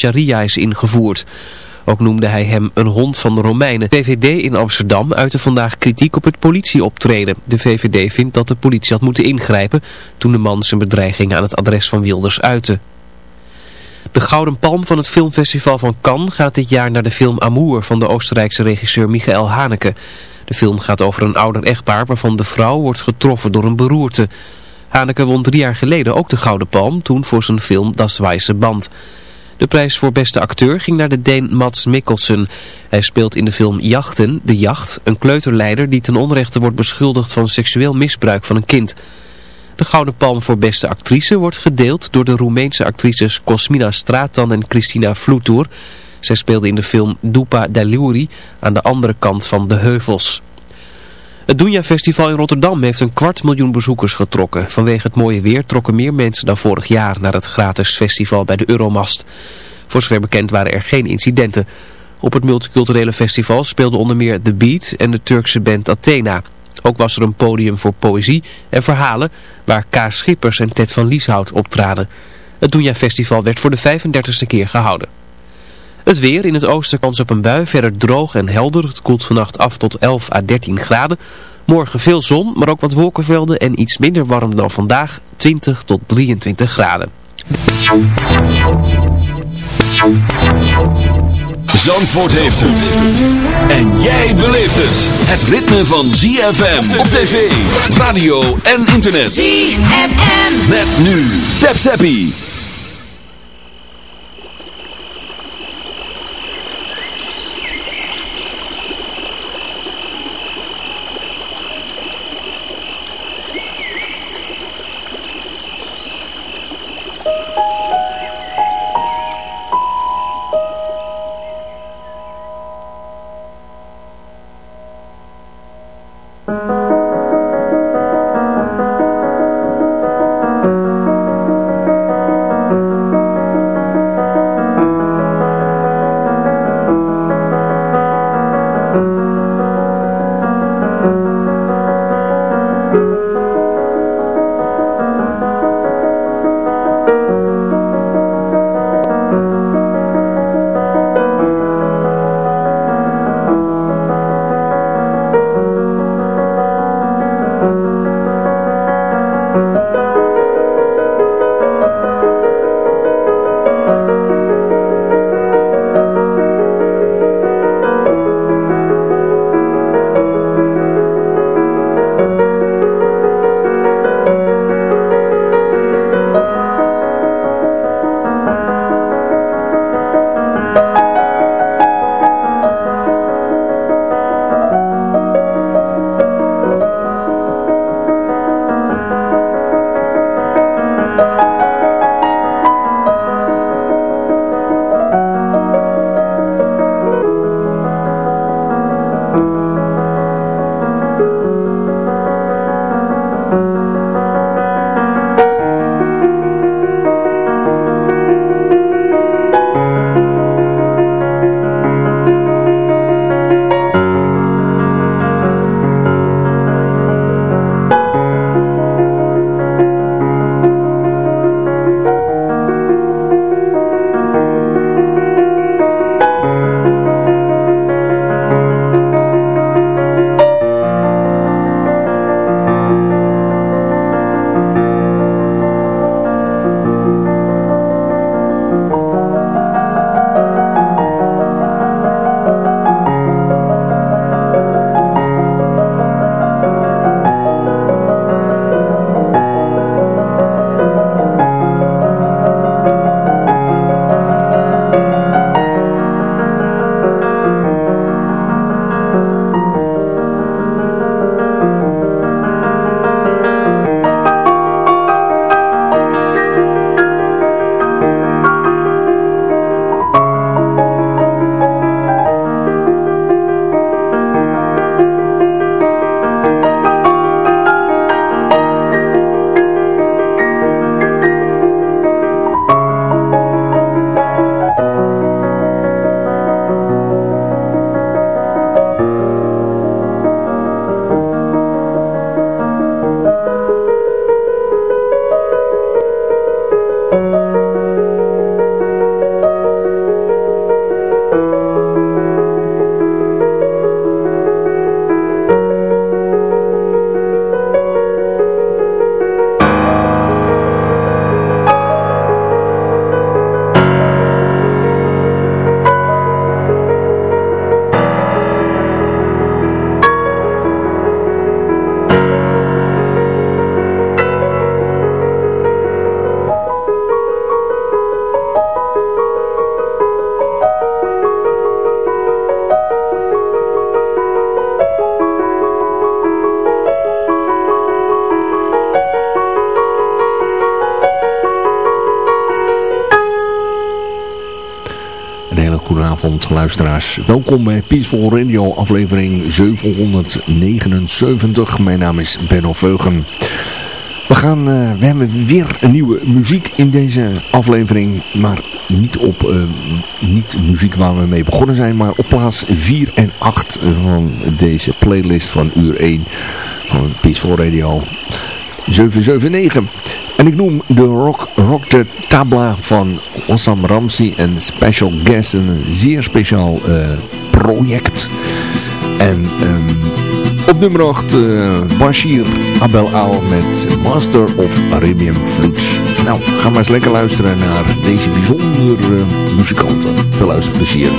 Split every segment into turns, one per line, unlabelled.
sharia is ingevoerd. Ook noemde hij hem een hond van de Romeinen. VVD in Amsterdam uitte vandaag kritiek op het politieoptreden. De VVD vindt dat de politie had moeten ingrijpen toen de man zijn bedreiging aan het adres van Wilders uitte. De Gouden Palm van het filmfestival van Cannes gaat dit jaar naar de film Amour van de Oostenrijkse regisseur Michael Haneke. De film gaat over een ouder echtpaar waarvan de vrouw wordt getroffen door een beroerte. Haneke won drie jaar geleden ook de Gouden Palm, toen voor zijn film Das Weisse Band. De prijs voor beste acteur ging naar de Deen Mats Mikkelsen. Hij speelt in de film Jachten, de jacht, een kleuterleider die ten onrechte wordt beschuldigd van seksueel misbruik van een kind. De Gouden Palm voor beste actrice wordt gedeeld door de Roemeense actrices Cosmina Stratan en Christina Flutur. Zij speelde in de film Dupa Daluri aan de andere kant van de heuvels. Het Dunja Festival in Rotterdam heeft een kwart miljoen bezoekers getrokken. Vanwege het mooie weer trokken meer mensen dan vorig jaar naar het gratis festival bij de Euromast. Voor zover bekend waren er geen incidenten. Op het multiculturele festival speelden onder meer The Beat en de Turkse band Athena. Ook was er een podium voor poëzie en verhalen waar K. Schippers en Ted van Lieshout optraden. Het Dunja Festival werd voor de 35e keer gehouden. Het weer in het oosten kans op een bui, verder droog en helder. Het koelt vannacht af tot 11 à 13 graden. Morgen veel zon, maar ook wat wolkenvelden en iets minder warm dan vandaag, 20 tot 23 graden.
Zandvoort heeft het. En jij beleeft het. Het ritme van ZFM op tv, radio en internet.
ZFM.
Met nu. Tap Zappie.
Hele goede avond luisteraars. Welkom bij Peaceful Radio aflevering 779. Mijn naam is Benno Veugen. We, gaan, uh, we hebben weer een nieuwe muziek in deze aflevering. Maar niet op uh, niet muziek waar we mee begonnen zijn. Maar op plaats 4 en 8 van deze playlist van uur 1 van Peaceful Radio 779. En ik noem de Rock, rock de Tabla van Ossam Ramsey en Special Guest. Een zeer speciaal uh, project. En um, op nummer 8 uh, Bashir Abel Al met Master of Arabian Flutes. Nou, ga maar eens lekker luisteren naar deze bijzondere muzikanten. Veel luisterplezier.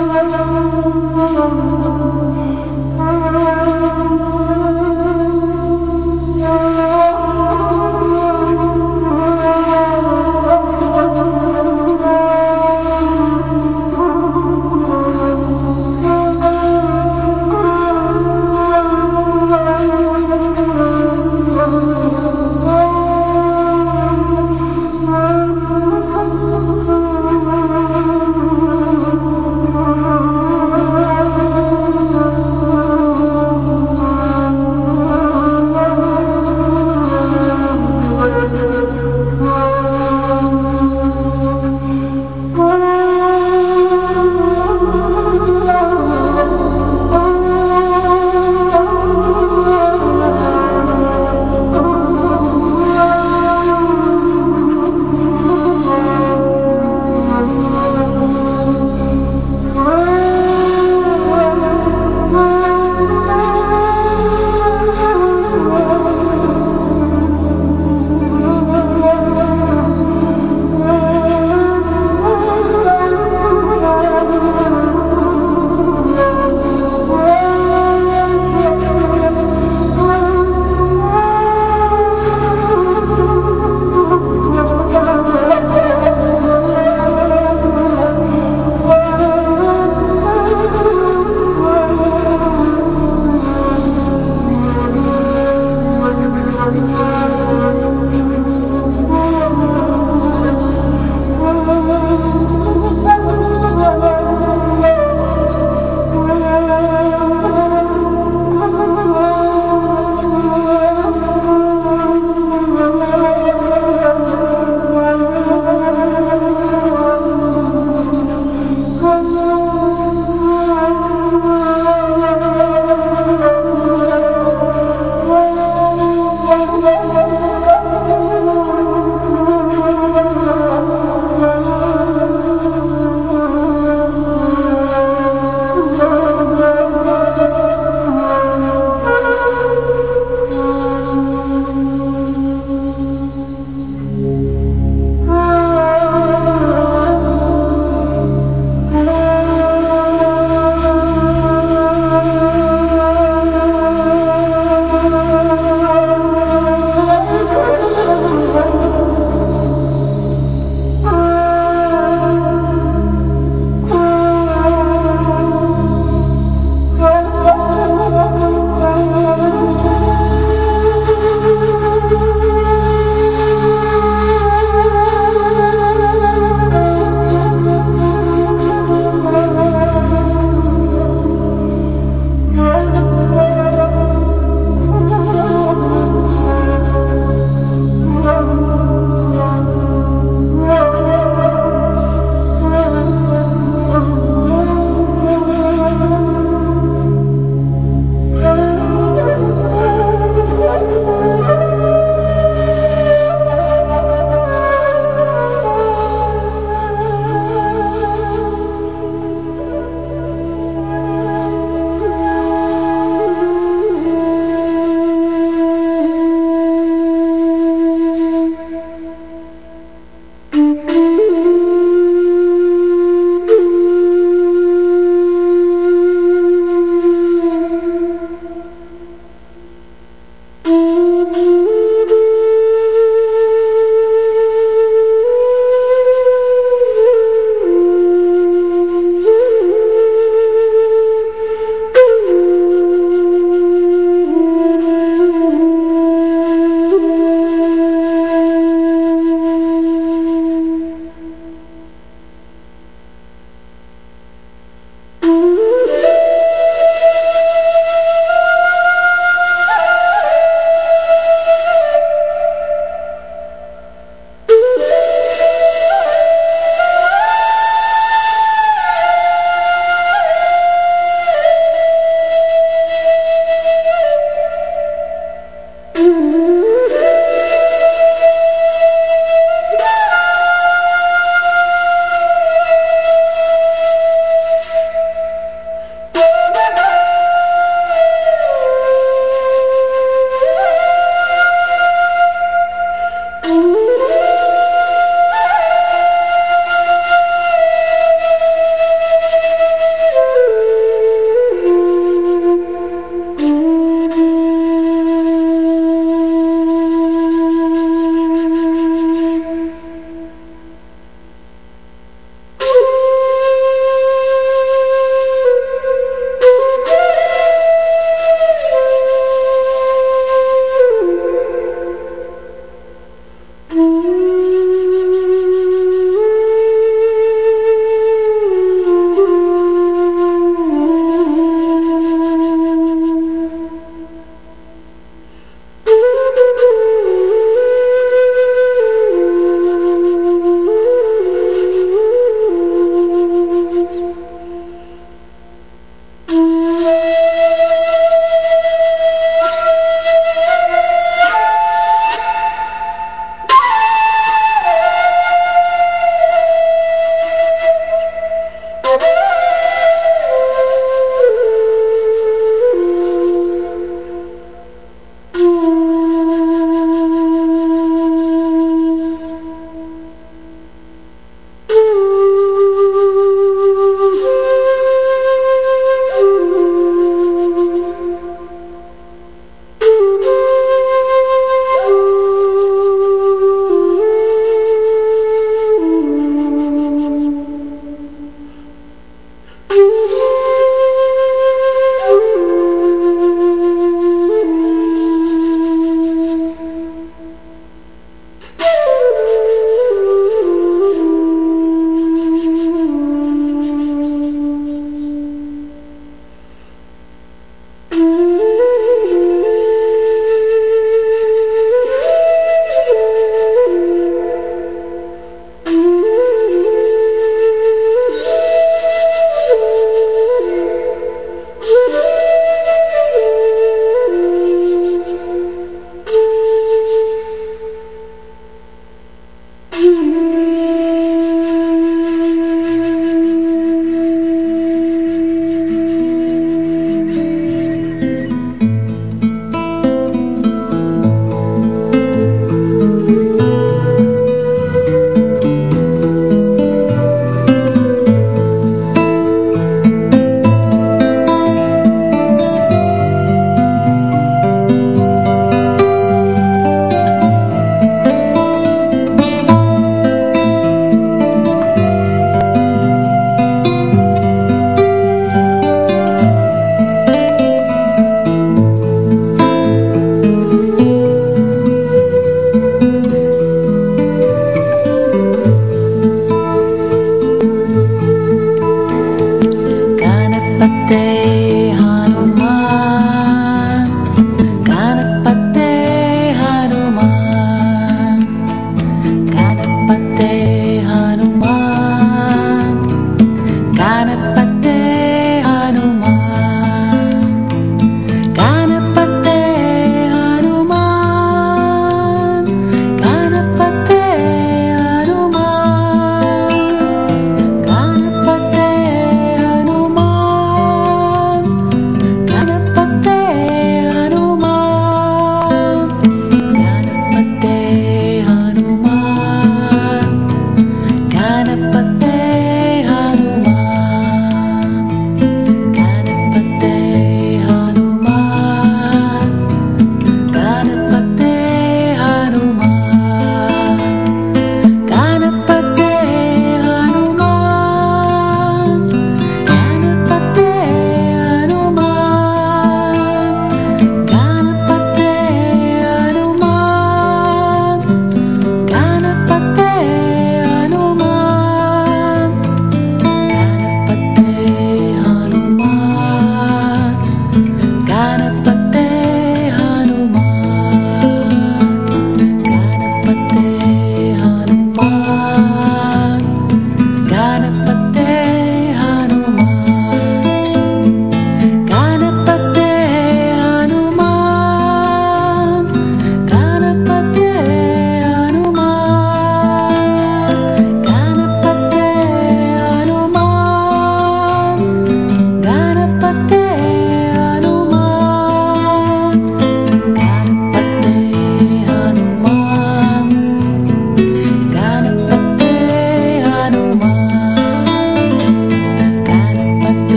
Musik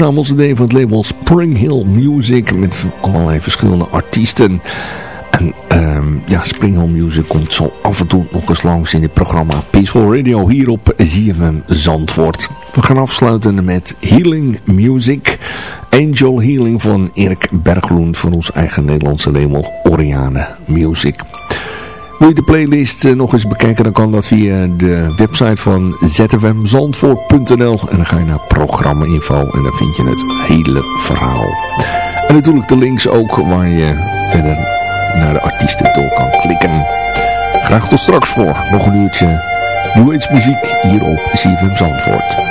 verzamelcd van het label Spring Hill Music met allerlei verschillende artiesten. En um, ja, Spring Hill Music komt zo af en toe nog eens langs in het programma Peaceful Radio hier op ZFM Zandvoort. We gaan afsluiten met Healing Music. Angel Healing van Erik Bergloen van ons eigen Nederlandse label Oriane Music. Wil je de playlist eh, nog eens bekijken, dan kan dat via de website van zfmzandvoort.nl. En dan ga je naar programma info en dan vind je het hele verhaal. En natuurlijk de links ook waar je verder naar de artiesten door kan klikken. Graag tot straks voor nog een uurtje Age muziek hier op CFM Zandvoort.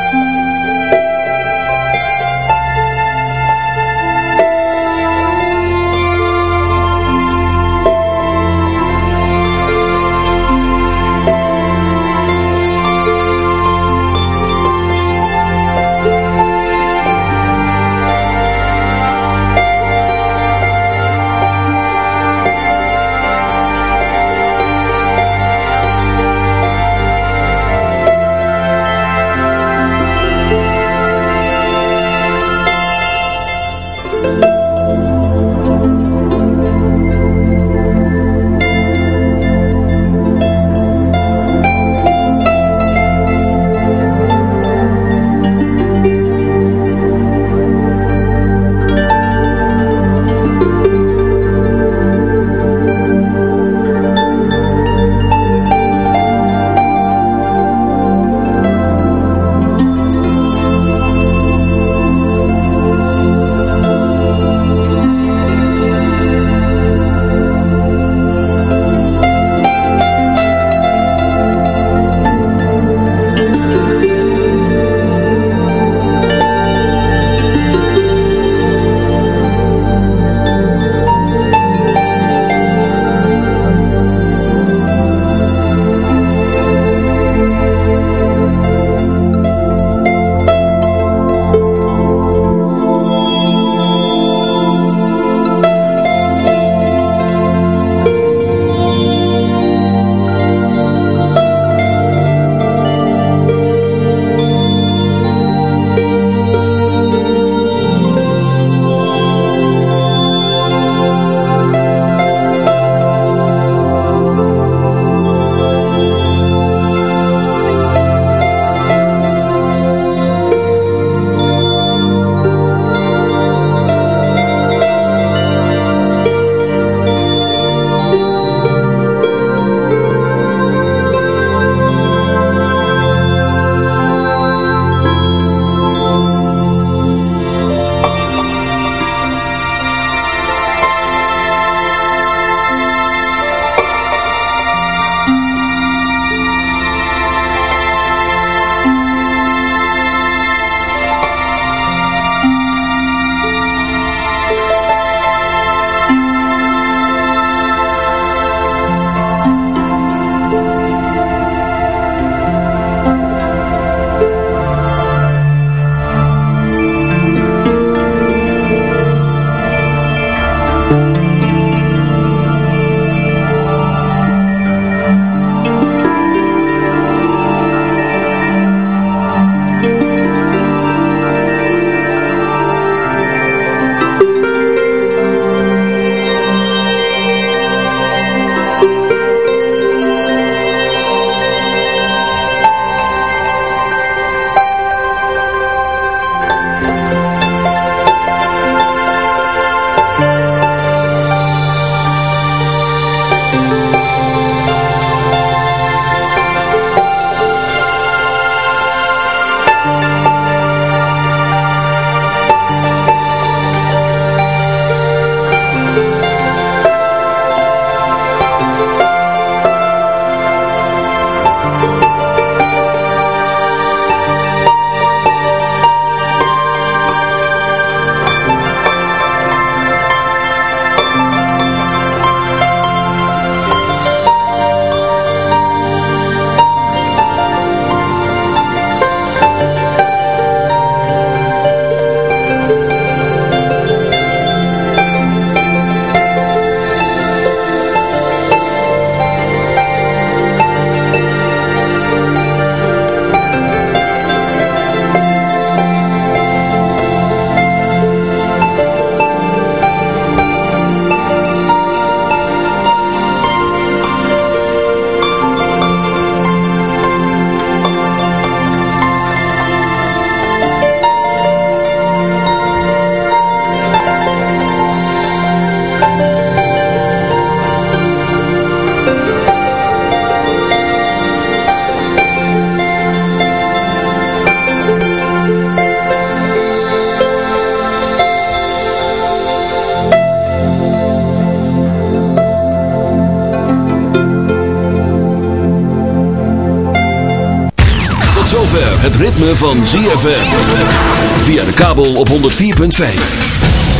Ritme van ZFM. Via de kabel op 104.5.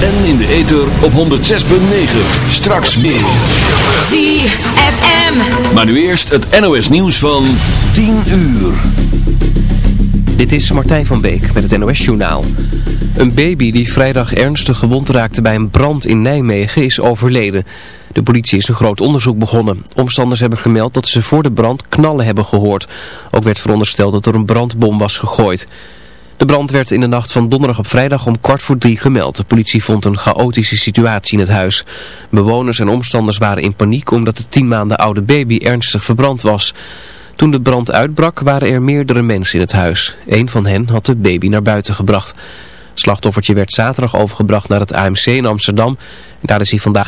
En in de ether op 106.9. Straks meer.
ZFM.
Maar nu eerst het NOS nieuws van 10 uur.
Dit is Martijn van Beek met het NOS-journaal. Een baby die vrijdag ernstig gewond raakte bij een brand in Nijmegen is overleden. De politie is een groot onderzoek begonnen. Omstanders hebben gemeld dat ze voor de brand knallen hebben gehoord. Ook werd verondersteld dat er een brandbom was gegooid. De brand werd in de nacht van donderdag op vrijdag om kwart voor drie gemeld. De politie vond een chaotische situatie in het huis. Bewoners en omstanders waren in paniek omdat de tien maanden oude baby ernstig verbrand was. Toen de brand uitbrak waren er meerdere mensen in het huis. Een van hen had de baby naar buiten gebracht. Slachtoffertje werd zaterdag overgebracht naar het AMC in Amsterdam. Daar is hij vandaag